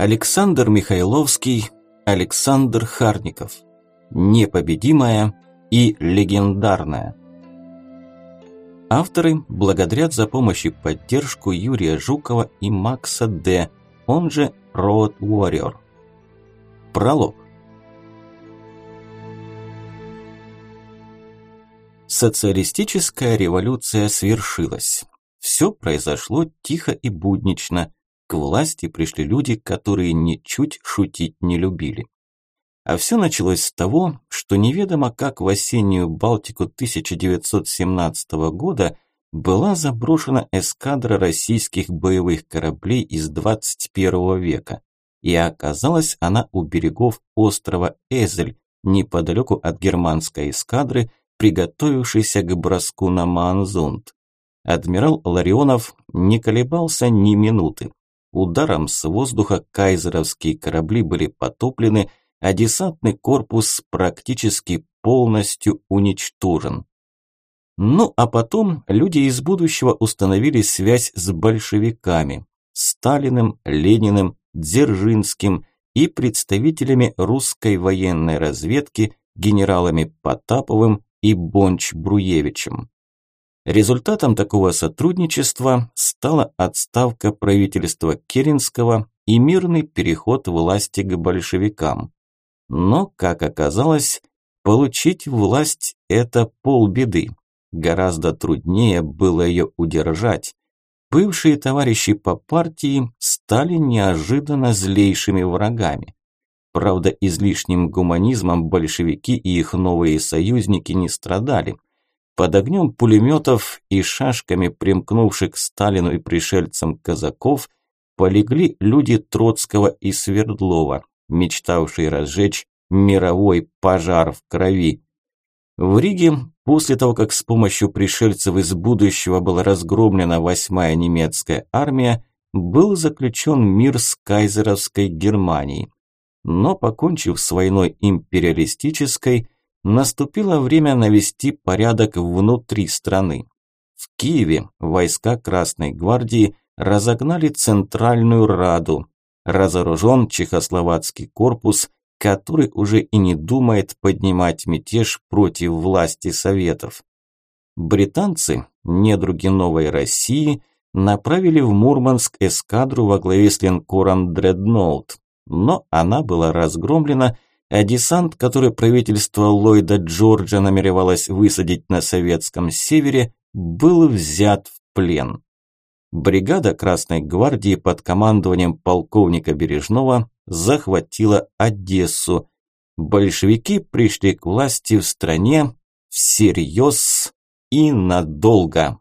Александр Михайловский, Александр Харников. Непобедимая и легендарная. Авторы благодарят за помощь и поддержку Юрия Жукова и Макса Д., он же Road Warrior. Пролог. Социалистическая революция свершилась. Все произошло тихо и буднично. К власти пришли люди, которые ничуть шутить не любили. А все началось с того, что неведомо как в осеннюю Балтику 1917 года была заброшена эскадра российских боевых кораблей из 21 века, и оказалась она у берегов острова Эзель, неподалеку от германской эскадры, приготовившейся к броску на Манзунд. Адмирал Ларионов не колебался ни минуты. Ударом с воздуха кайзеровские корабли были потоплены, а десантный корпус практически полностью уничтожен. Ну а потом люди из будущего установили связь с большевиками, Сталиным, Лениным, Дзержинским и представителями русской военной разведки генералами Потаповым и Бонч-Бруевичем. Результатом такого сотрудничества стала отставка правительства Керенского и мирный переход власти к большевикам. Но, как оказалось, получить власть – это полбеды. Гораздо труднее было ее удержать. Бывшие товарищи по партии стали неожиданно злейшими врагами. Правда, излишним гуманизмом большевики и их новые союзники не страдали – под огнем пулеметов и шашками примкнувших к Сталину и пришельцам казаков полегли люди Троцкого и Свердлова, мечтавшие разжечь мировой пожар в крови. В Риге, после того, как с помощью пришельцев из будущего была разгромлена восьмая немецкая армия, был заключен мир с кайзеровской Германией. Но, покончив с войной империалистической, наступило время навести порядок внутри страны. В Киеве войска Красной гвардии разогнали Центральную Раду. Разоружен Чехословацкий корпус, который уже и не думает поднимать мятеж против власти Советов. Британцы, недруги Новой России, направили в Мурманск эскадру во главе с линкором «Дредноут», но она была разгромлена – а десант, который правительство Ллойда Джорджа намеревалось высадить на советском севере, был взят в плен. Бригада Красной гвардии под командованием полковника Бережного захватила Одессу. Большевики пришли к власти в стране всерьез и надолго.